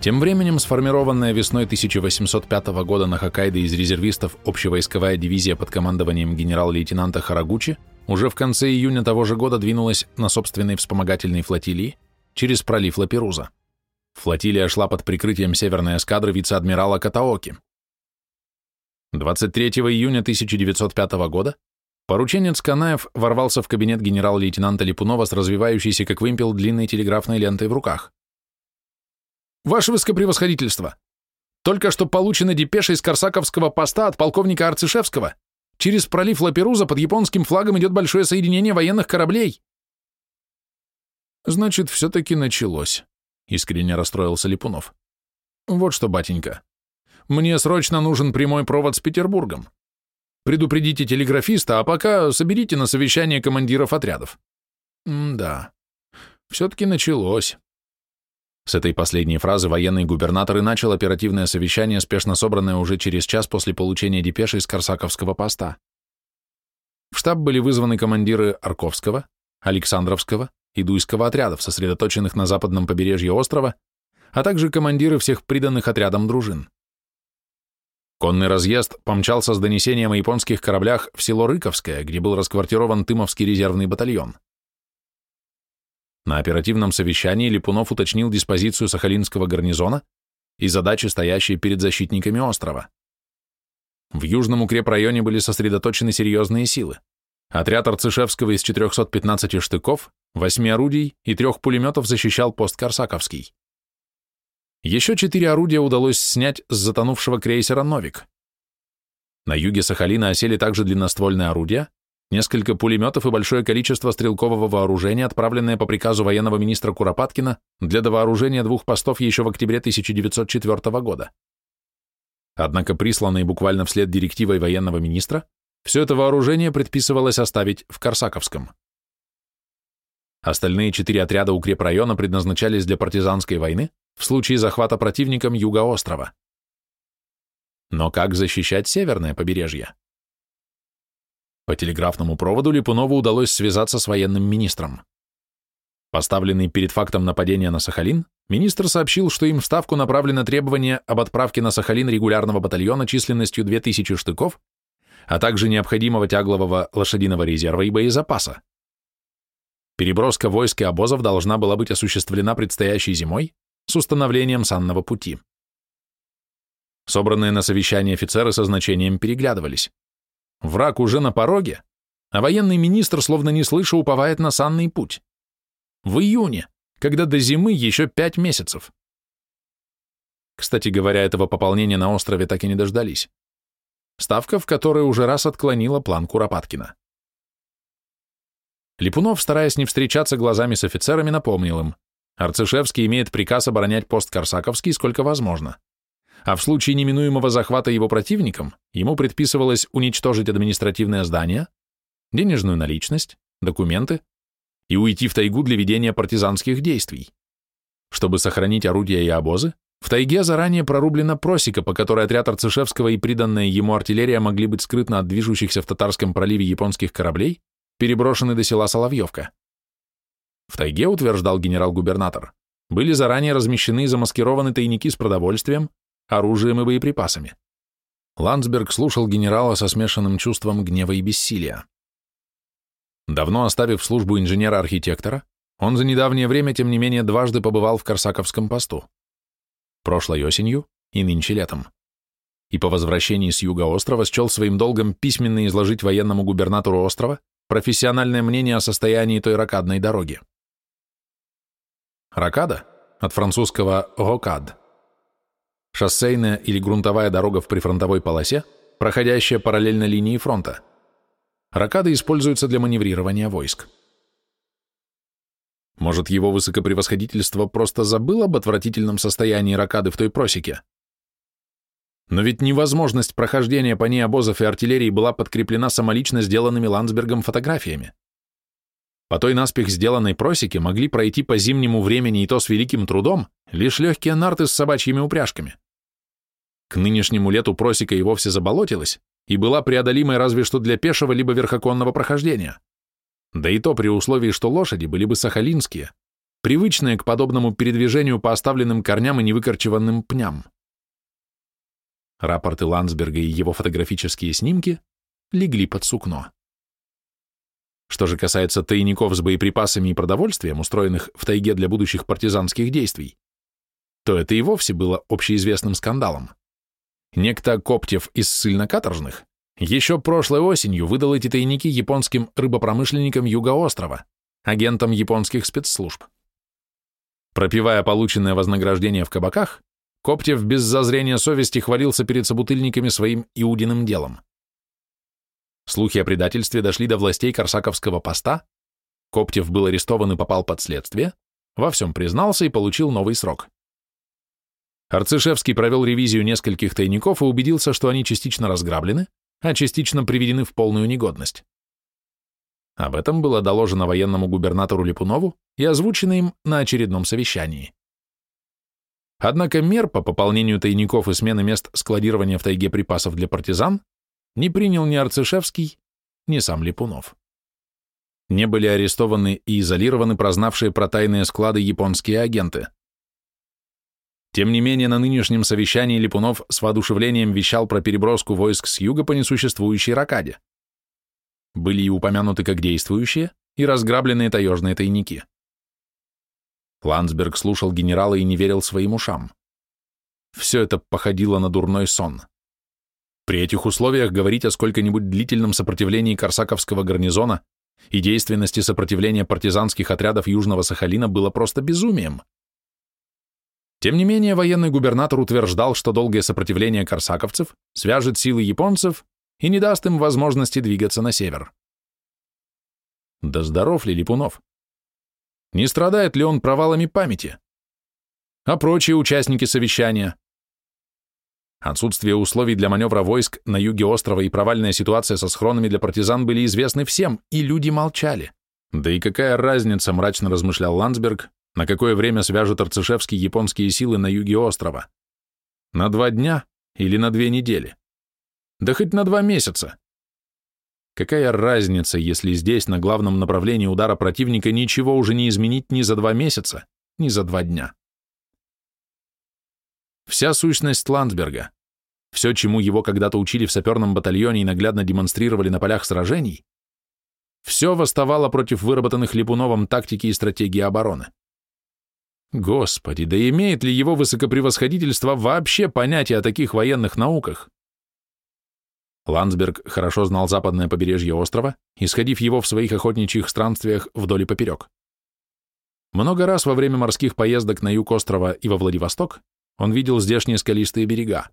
Тем временем сформированная весной 1805 года на Хоккайдо из резервистов общевойсковая дивизия под командованием генерал-лейтенанта Харагучи уже в конце июня того же года двинулась на собственной вспомогательной флотилии через пролив Лаперуза. Флотилия шла под прикрытием северной эскадры вице-адмирала Катаоки. 23 июня 1905 года порученец Канаев ворвался в кабинет генерал-лейтенанта Липунова с развивающейся как вымпел длинной телеграфной лентой в руках. «Ваше высокопревосходительство! Только что получена депеша из Корсаковского поста от полковника Арцишевского. Через пролив Лаперуза под японским флагом идет большое соединение военных кораблей». «Значит, все-таки началось», — искренне расстроился Липунов. «Вот что, батенька, мне срочно нужен прямой провод с Петербургом. Предупредите телеграфиста, а пока соберите на совещание командиров отрядов». «Да, все-таки началось». С этой последней фразы военный губернатор и начал оперативное совещание, спешно собранное уже через час после получения депеши из Корсаковского поста. В штаб были вызваны командиры Арковского, Александровского и Дуйского отрядов, сосредоточенных на западном побережье острова, а также командиры всех приданных отрядам дружин. Конный разъезд помчался с донесением о японских кораблях в село Рыковское, где был расквартирован Тымовский резервный батальон. На оперативном совещании Липунов уточнил диспозицию Сахалинского гарнизона и задачи, стоящие перед защитниками острова. В южном укрепрайоне были сосредоточены серьезные силы. Отряд Арцишевского из 415 штыков, 8 орудий и трех пулеметов защищал пост Корсаковский. Еще четыре орудия удалось снять с затонувшего крейсера «Новик». На юге Сахалина осели также длинноствольные орудия, несколько пулеметов и большое количество стрелкового вооружения, отправленное по приказу военного министра Куропаткина для довооружения двух постов еще в октябре 1904 года. Однако присланной буквально вслед директивой военного министра, все это вооружение предписывалось оставить в Корсаковском. Остальные четыре отряда укрепрайона предназначались для партизанской войны в случае захвата противником юга острова. Но как защищать северное побережье? По телеграфному проводу Липунову удалось связаться с военным министром. Поставленный перед фактом нападения на Сахалин, министр сообщил, что им в Ставку направлено требование об отправке на Сахалин регулярного батальона численностью 2000 штыков, а также необходимого тяглового лошадиного резерва и боезапаса. Переброска войск и обозов должна была быть осуществлена предстоящей зимой с установлением санного пути. Собранные на совещании офицеры со значением переглядывались. Враг уже на пороге, а военный министр, словно не слыша, уповает на санный путь. В июне, когда до зимы еще пять месяцев. Кстати говоря, этого пополнения на острове так и не дождались. Ставка, в которой уже раз отклонила план Куропаткина. Липунов, стараясь не встречаться глазами с офицерами, напомнил им, Арцишевский имеет приказ оборонять пост Корсаковский сколько возможно а в случае неминуемого захвата его противником ему предписывалось уничтожить административное здание, денежную наличность, документы и уйти в тайгу для ведения партизанских действий. Чтобы сохранить орудия и обозы, в тайге заранее прорублена просека, по которой отряд Арцишевского и приданная ему артиллерия могли быть скрытно от движущихся в Татарском проливе японских кораблей, переброшены до села Соловьевка. В тайге, утверждал генерал-губернатор, были заранее размещены и замаскированы тайники с продовольствием, оружием и боеприпасами. Ландсберг слушал генерала со смешанным чувством гнева и бессилия. Давно оставив службу инженера-архитектора, он за недавнее время, тем не менее, дважды побывал в Корсаковском посту. Прошлой осенью и нынче летом. И по возвращении с юга острова счел своим долгом письменно изложить военному губернатору острова профессиональное мнение о состоянии той ракадной дороги. Ракада, от французского «рокад», Шоссейная или грунтовая дорога в прифронтовой полосе, проходящая параллельно линии фронта. Ракады используются для маневрирования войск. Может, его высокопревосходительство просто забыл об отвратительном состоянии ракады в той просеке? Но ведь невозможность прохождения по ней обозов и артиллерии была подкреплена самолично сделанными Ландсбергом фотографиями. По той наспех сделанной просеке могли пройти по зимнему времени и то с великим трудом лишь легкие нарты с собачьими упряжками. К нынешнему лету просека и вовсе заболотилась и была преодолимой разве что для пешего либо верхоконного прохождения. Да и то при условии, что лошади были бы сахалинские, привычное к подобному передвижению по оставленным корням и невыкорчеванным пням. Рапорты Ландсберга и его фотографические снимки легли под сукно. Что же касается тайников с боеприпасами и продовольствием, устроенных в тайге для будущих партизанских действий, то это и вовсе было общеизвестным скандалом. Некто Коптев из ссыльно-каторжных еще прошлой осенью выдал эти тайники японским рыбопромышленникам Юго-острова, агентам японских спецслужб. Пропивая полученное вознаграждение в кабаках, Коптев без зазрения совести хвалился перед собутыльниками своим иудиным делом. Слухи о предательстве дошли до властей Корсаковского поста, Коптев был арестован и попал под следствие, во всем признался и получил новый срок. Арцишевский провел ревизию нескольких тайников и убедился, что они частично разграблены, а частично приведены в полную негодность. Об этом было доложено военному губернатору Липунову и озвучено им на очередном совещании. Однако мер по пополнению тайников и смены мест складирования в тайге припасов для партизан не принял ни Арцишевский, ни сам Липунов. Не были арестованы и изолированы прознавшие про тайные склады японские агенты. Тем не менее, на нынешнем совещании Липунов с воодушевлением вещал про переброску войск с юга по несуществующей ракаде. Были и упомянуты как действующие, и разграбленные таежные тайники. Ландсберг слушал генерала и не верил своим ушам. Все это походило на дурной сон. При этих условиях говорить о сколько-нибудь длительном сопротивлении Корсаковского гарнизона и действенности сопротивления партизанских отрядов Южного Сахалина было просто безумием. Тем не менее, военный губернатор утверждал, что долгое сопротивление корсаковцев свяжет силы японцев и не даст им возможности двигаться на север. Да здоров ли Липунов? Не страдает ли он провалами памяти? А прочие участники совещания? Отсутствие условий для маневра войск на юге острова и провальная ситуация со схронами для партизан были известны всем, и люди молчали. Да и какая разница, мрачно размышлял Ландсберг, на какое время свяжут Арцишевский японские силы на юге острова? На два дня или на две недели? Да хоть на два месяца. Какая разница, если здесь, на главном направлении удара противника, ничего уже не изменить ни за два месяца, ни за два дня? Вся сущность Ландсберга, все, чему его когда-то учили в саперном батальоне и наглядно демонстрировали на полях сражений, все восставало против выработанных Липуновым тактики и стратегии обороны. Господи, да имеет ли его высокопревосходительство вообще понятие о таких военных науках? Ландсберг хорошо знал западное побережье острова, исходив его в своих охотничьих странствиях вдоль и поперек. Много раз во время морских поездок на юг острова и во Владивосток он видел здешние скалистые берега.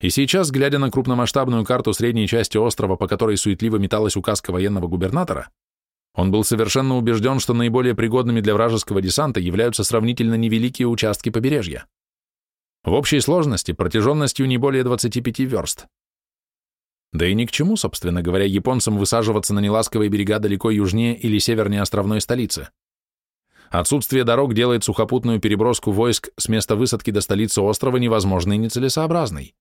И сейчас, глядя на крупномасштабную карту средней части острова, по которой суетливо металась указка военного губернатора, он был совершенно убежден, что наиболее пригодными для вражеского десанта являются сравнительно невеликие участки побережья. В общей сложности протяженностью не более 25 верст. Да и ни к чему, собственно говоря, японцам высаживаться на неласковые берега далеко южнее или севернее островной столицы. Отсутствие дорог делает сухопутную переброску войск с места высадки до столицы острова невозможной и нецелесообразной.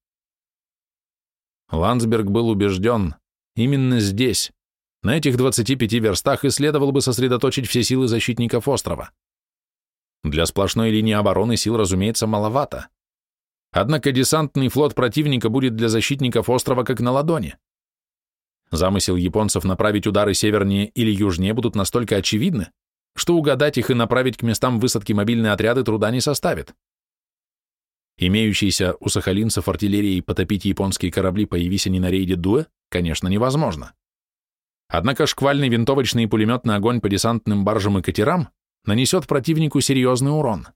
Ландсберг был убежден, именно здесь, на этих 25 верстах и следовало бы сосредоточить все силы защитников острова. Для сплошной линии обороны сил, разумеется, маловато. Однако десантный флот противника будет для защитников острова как на ладони. Замысел японцев направить удары севернее или южнее будут настолько очевидны, что угадать их и направить к местам высадки мобильные отряды труда не составит. Имеющиеся у сахалинцев артиллерией потопить японские корабли, появись они на рейде Дуэ, конечно, невозможно. Однако шквальный винтовочный и пулеметный огонь по десантным баржам и катерам нанесет противнику серьезный урон.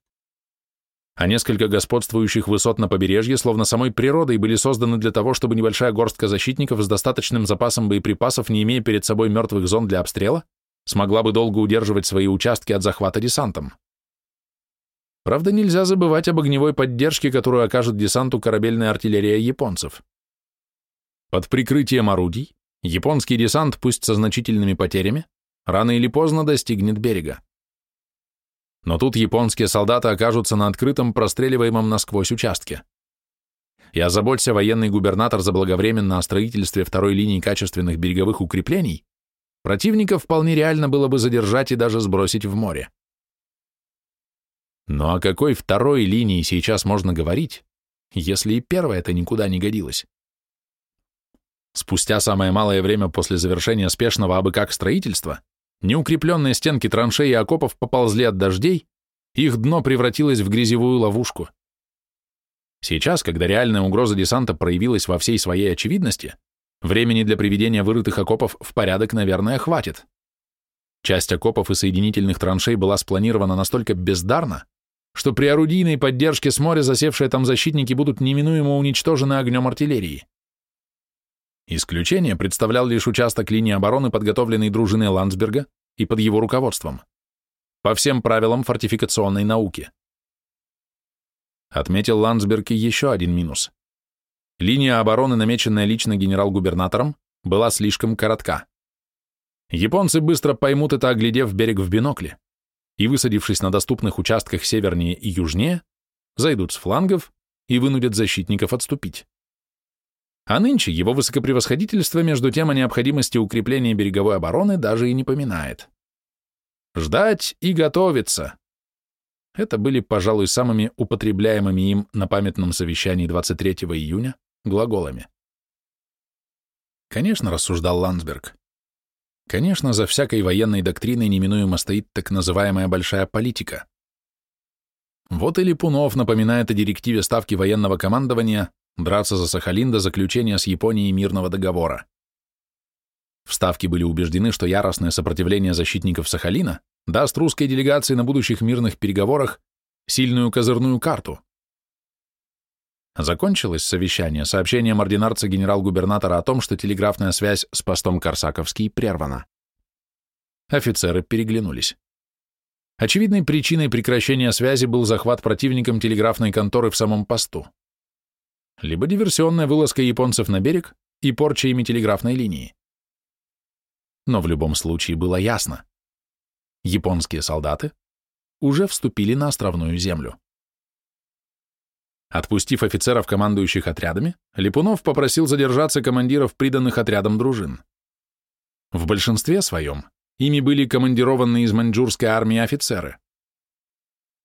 А несколько господствующих высот на побережье словно самой природой были созданы для того, чтобы небольшая горстка защитников с достаточным запасом боеприпасов, не имея перед собой мертвых зон для обстрела, смогла бы долго удерживать свои участки от захвата десантом. Правда, нельзя забывать об огневой поддержке, которую окажет десанту корабельная артиллерия японцев. Под прикрытием орудий японский десант, пусть со значительными потерями, рано или поздно достигнет берега. Но тут японские солдаты окажутся на открытом, простреливаемом насквозь участке. И озаботься военный губернатор заблаговременно о строительстве второй линии качественных береговых укреплений, противника вполне реально было бы задержать и даже сбросить в море. Но о какой второй линии сейчас можно говорить, если и первая это никуда не годилась? Спустя самое малое время после завершения спешного абы как строительства, неукрепленные стенки траншеи и окопов поползли от дождей, их дно превратилось в грязевую ловушку. Сейчас, когда реальная угроза десанта проявилась во всей своей очевидности, времени для приведения вырытых окопов в порядок, наверное, хватит. Часть окопов и соединительных траншей была спланирована настолько бездарно, что при орудийной поддержке с моря засевшие там защитники будут неминуемо уничтожены огнем артиллерии. Исключение представлял лишь участок линии обороны, подготовленный дружиной Ландсберга и под его руководством. По всем правилам фортификационной науки. Отметил Ландсберг еще один минус. Линия обороны, намеченная лично генерал-губернатором, была слишком коротка. Японцы быстро поймут это, оглядев берег в бинокле, и, высадившись на доступных участках севернее и южнее, зайдут с флангов и вынудят защитников отступить. А нынче его высокопревосходительство между тем о необходимости укрепления береговой обороны даже и не поминает. Ждать и готовиться. Это были, пожалуй, самыми употребляемыми им на памятном совещании 23 июня глаголами. Конечно, рассуждал Ландсберг, конечно, за всякой военной доктриной неминуемо стоит так называемая большая политика. Вот и Липунов напоминает о директиве Ставки военного командования драться за Сахалин до заключения с Японией мирного договора. В Ставке были убеждены, что яростное сопротивление защитников Сахалина даст русской делегации на будущих мирных переговорах сильную козырную карту. Закончилось совещание сообщением ординарца генерал-губернатора о том, что телеграфная связь с постом Корсаковский прервана. Офицеры переглянулись. Очевидной причиной прекращения связи был захват противником телеграфной конторы в самом посту либо диверсионная вылазка японцев на берег и порча ими телеграфной линии. Но в любом случае было ясно. Японские солдаты уже вступили на островную землю. Отпустив офицеров, командующих отрядами, Липунов попросил задержаться командиров приданных отрядам дружин. В большинстве своем ими были командированные из маньчжурской армии офицеры.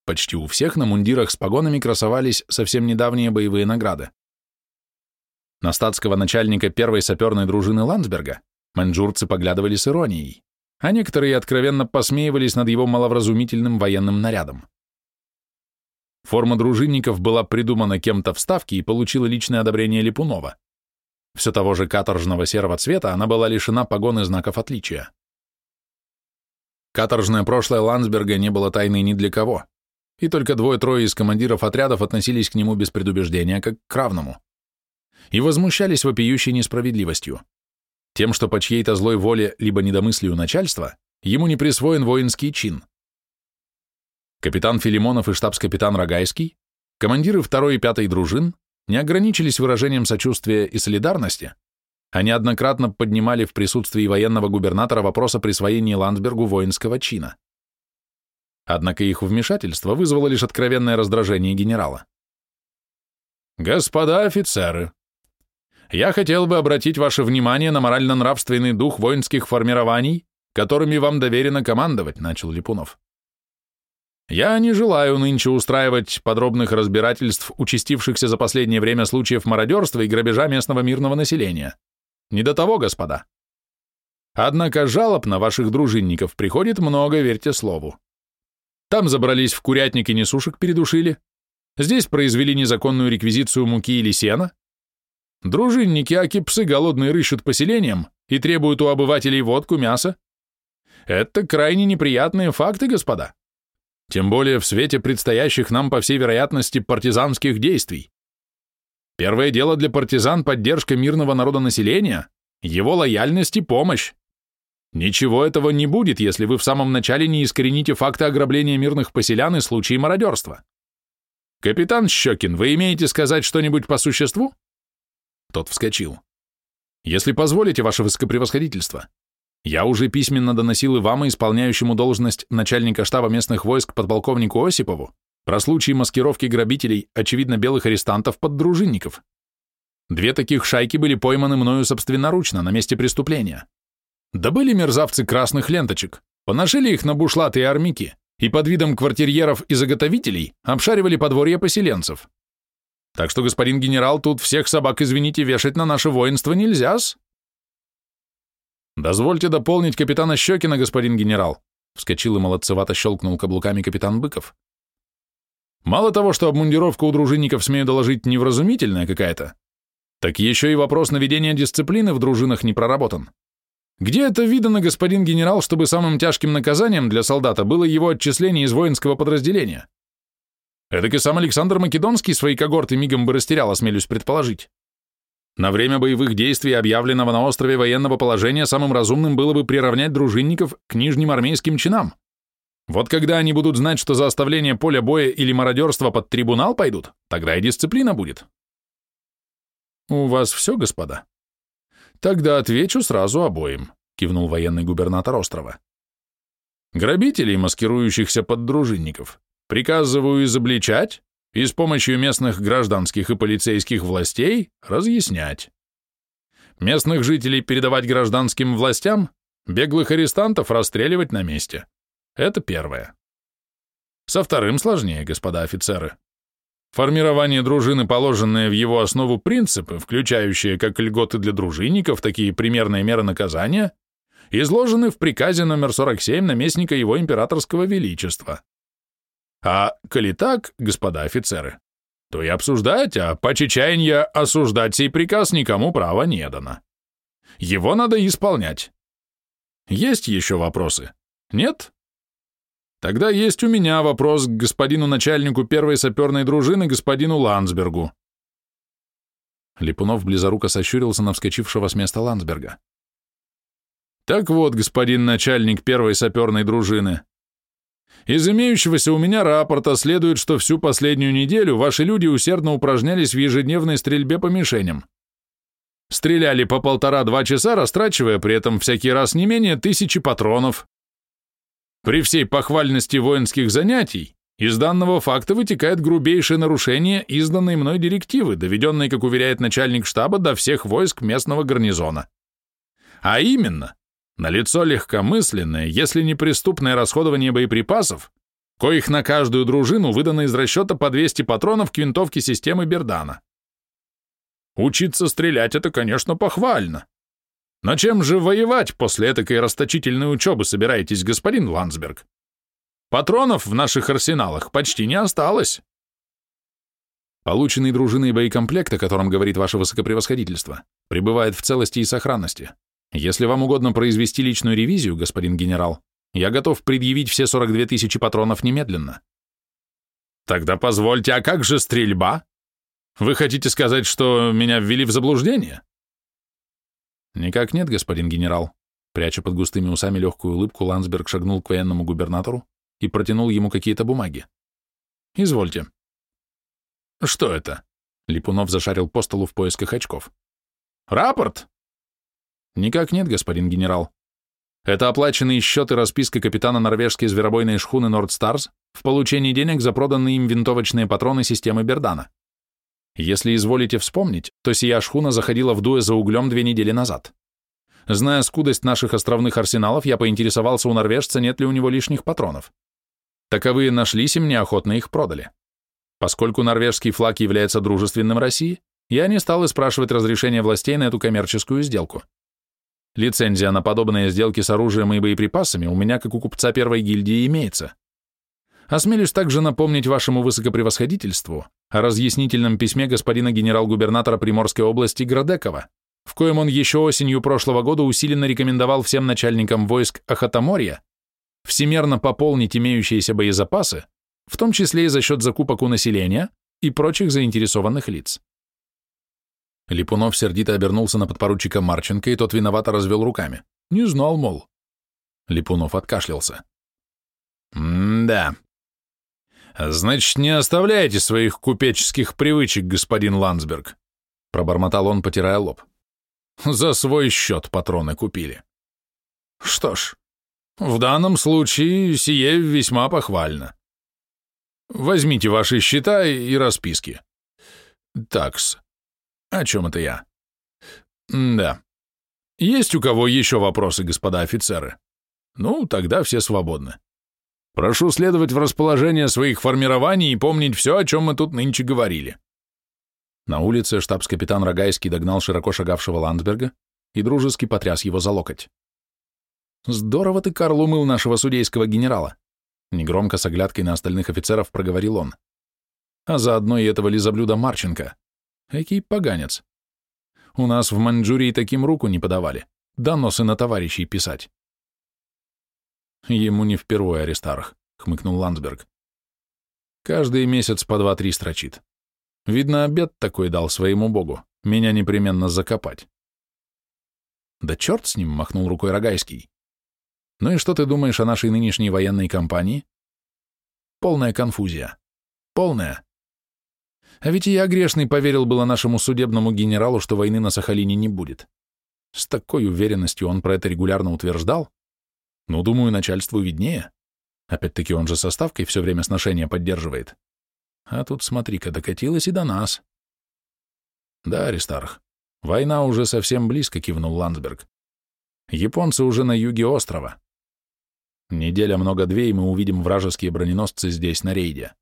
Почти у всех на мундирах с погонами красовались совсем недавние боевые награды. На статского начальника первой саперной дружины Ландсберга маньчжурцы поглядывали с иронией, а некоторые откровенно посмеивались над его маловразумительным военным нарядом. Форма дружинников была придумана кем-то в Ставке и получила личное одобрение Липунова. Все того же каторжного серого цвета она была лишена погон и знаков отличия. Каторжное прошлое Ландсберга не было тайной ни для кого, и только двое-трое из командиров отрядов относились к нему без предубеждения, как к равному и возмущались вопиющей несправедливостью. Тем, что по чьей-то злой воле либо недомыслию начальства ему не присвоен воинский чин. Капитан Филимонов и штабс-капитан Рогайский, командиры второй и пятой дружин, не ограничились выражением сочувствия и солидарности, они однократно поднимали в присутствии военного губернатора вопрос о присвоении Ландсбергу воинского чина. Однако их вмешательство вызвало лишь откровенное раздражение генерала. «Господа офицеры», я хотел бы обратить ваше внимание на морально-нравственный дух воинских формирований, которыми вам доверено командовать», — начал Липунов. «Я не желаю нынче устраивать подробных разбирательств участившихся за последнее время случаев мародерства и грабежа местного мирного населения. Не до того, господа. Однако жалоб на ваших дружинников приходит много, верьте слову. Там забрались в курятник несушек передушили, здесь произвели незаконную реквизицию муки или сена, Дружинники Аки-псы голодные рыщут поселением и требуют у обывателей водку, мясо. Это крайне неприятные факты, господа. Тем более в свете предстоящих нам, по всей вероятности, партизанских действий. Первое дело для партизан – поддержка мирного народонаселения, его лояльность и помощь. Ничего этого не будет, если вы в самом начале не искорените факты ограбления мирных поселян и случаи мародерства. Капитан Щекин, вы имеете сказать что-нибудь по существу? Тот вскочил. «Если позволите, ваше высокопревосходительство, я уже письменно доносил и вам, и исполняющему должность начальника штаба местных войск подполковнику Осипову про случаи маскировки грабителей, очевидно, белых арестантов под дружинников. Две таких шайки были пойманы мною собственноручно на месте преступления. Добыли мерзавцы красных ленточек, поношили их на бушлаты и армяки и под видом квартирьеров и заготовителей обшаривали подворье поселенцев. Так что, господин генерал, тут всех собак, извините, вешать на наше воинство нельзя-с. Дозвольте дополнить капитана Щекина, господин генерал, вскочил и молодцевато щелкнул каблуками капитан Быков. Мало того, что обмундировка у дружинников, смею доложить, невразумительная какая-то, так еще и вопрос наведения дисциплины в дружинах не проработан. Где это видано, господин генерал, чтобы самым тяжким наказанием для солдата было его отчисление из воинского подразделения? Эдак и сам Александр Македонский свои когорты мигом бы растерял, осмелюсь предположить. На время боевых действий, объявленного на острове военного положения, самым разумным было бы приравнять дружинников к нижним армейским чинам. Вот когда они будут знать, что за оставление поля боя или мародерство под трибунал пойдут, тогда и дисциплина будет. У вас все, господа? Тогда отвечу сразу обоим, кивнул военный губернатор острова. Грабителей, маскирующихся под дружинников, приказываю изобличать и с помощью местных гражданских и полицейских властей разъяснять. Местных жителей передавать гражданским властям, беглых арестантов расстреливать на месте. Это первое. Со вторым сложнее, господа офицеры. Формирование дружины, положенные в его основу принципы, включающие как льготы для дружинников, такие примерные меры наказания, изложены в приказе номер 47 наместника его императорского величества. А коли так, господа офицеры, то и обсуждать, а по чечаянье осуждать сей приказ никому права не дано. Его надо исполнять. Есть еще вопросы? Нет? Тогда есть у меня вопрос к господину начальнику первой саперной дружины, господину Ландсбергу. Липунов близоруко сощурился на вскочившего с места Ландсберга. Так вот, господин начальник первой саперной дружины, из имеющегося у меня рапорта следует, что всю последнюю неделю ваши люди усердно упражнялись в ежедневной стрельбе по мишеням. Стреляли по полтора-два часа, растрачивая при этом всякий раз не менее тысячи патронов, при всей похвальности воинских занятий из данного факта вытекает грубейшее нарушение изданной мной директивы, доведенной, как уверяет начальник штаба, до всех войск местного гарнизона. А именно, налицо легкомысленное, если не преступное расходование боеприпасов, коих на каждую дружину выдано из расчета по 200 патронов к винтовке системы Бердана. Учиться стрелять — это, конечно, похвально. Но чем же воевать после этой расточительной учебы собираетесь, господин Ландсберг? Патронов в наших арсеналах почти не осталось. Полученный дружиной боекомплект, о котором говорит ваше высокопревосходительство, пребывает в целости и сохранности. Если вам угодно произвести личную ревизию, господин генерал, я готов предъявить все 42 тысячи патронов немедленно. Тогда позвольте, а как же стрельба? Вы хотите сказать, что меня ввели в заблуждение? «Никак нет, господин генерал». Пряча под густыми усами легкую улыбку, Ландсберг шагнул к военному губернатору и протянул ему какие-то бумаги. «Извольте». «Что это?» Липунов зашарил по столу в поисках очков. «Рапорт?» «Никак нет, господин генерал. Это оплаченные счеты расписка капитана норвежской зверобойной шхуны Нордстарс в получении денег за проданные им винтовочные патроны системы Бердана. Если изволите вспомнить, то сия шхуна заходила в Дуэ за углем две недели назад. Зная скудость наших островных арсеналов, я поинтересовался у норвежца, нет ли у него лишних патронов. Таковые нашлись, и мне охотно их продали. Поскольку норвежский флаг является дружественным России, я не стал и спрашивать разрешения властей на эту коммерческую сделку. Лицензия на подобные сделки с оружием и боеприпасами у меня, как у купца первой гильдии, имеется. Осмелюсь также напомнить вашему высокопревосходительству о разъяснительном письме господина генерал-губернатора Приморской области Градекова, в коем он еще осенью прошлого года усиленно рекомендовал всем начальникам войск Ахатаморья всемерно пополнить имеющиеся боезапасы, в том числе и за счет закупок у населения и прочих заинтересованных лиц. Липунов сердито обернулся на подпоручика Марченко, и тот виновато развел руками. Не знал, мол. Липунов откашлялся. «М-да, «Значит, не оставляете своих купеческих привычек, господин Ландсберг», пробормотал он, потирая лоб. «За свой счет патроны купили». «Что ж, в данном случае сие весьма похвально. Возьмите ваши счета и расписки. Такс. О чем это я? Да. Есть у кого еще вопросы, господа офицеры? Ну, тогда все свободны. Прошу следовать в расположение своих формирований и помнить все, о чем мы тут нынче говорили. На улице штабс-капитан Рогайский догнал широко шагавшего Ландсберга и дружески потряс его за локоть. «Здорово ты, Карл, умыл нашего судейского генерала!» Негромко с оглядкой на остальных офицеров проговорил он. «А заодно и этого лизоблюда Марченко. Экий поганец. У нас в Маньчжурии таким руку не подавали. Доносы на товарищей писать. Ему не впервые Аристарх, хмыкнул Ландсберг. Каждый месяц по два-три строчит. Видно, обед такой дал своему богу. Меня непременно закопать. Да черт с ним, махнул рукой Рогайский. Ну и что ты думаешь о нашей нынешней военной кампании? Полная конфузия. Полная. А ведь и я грешный поверил было нашему судебному генералу, что войны на Сахалине не будет. С такой уверенностью он про это регулярно утверждал. Ну, думаю, начальству виднее. Опять-таки он же составкой все время сношения поддерживает. А тут, смотри-ка, докатилась и до нас. Да, Аристарх, война уже совсем близко, кивнул Ландсберг. Японцы уже на юге острова. Неделя много-две, и мы увидим вражеские броненосцы здесь, на рейде.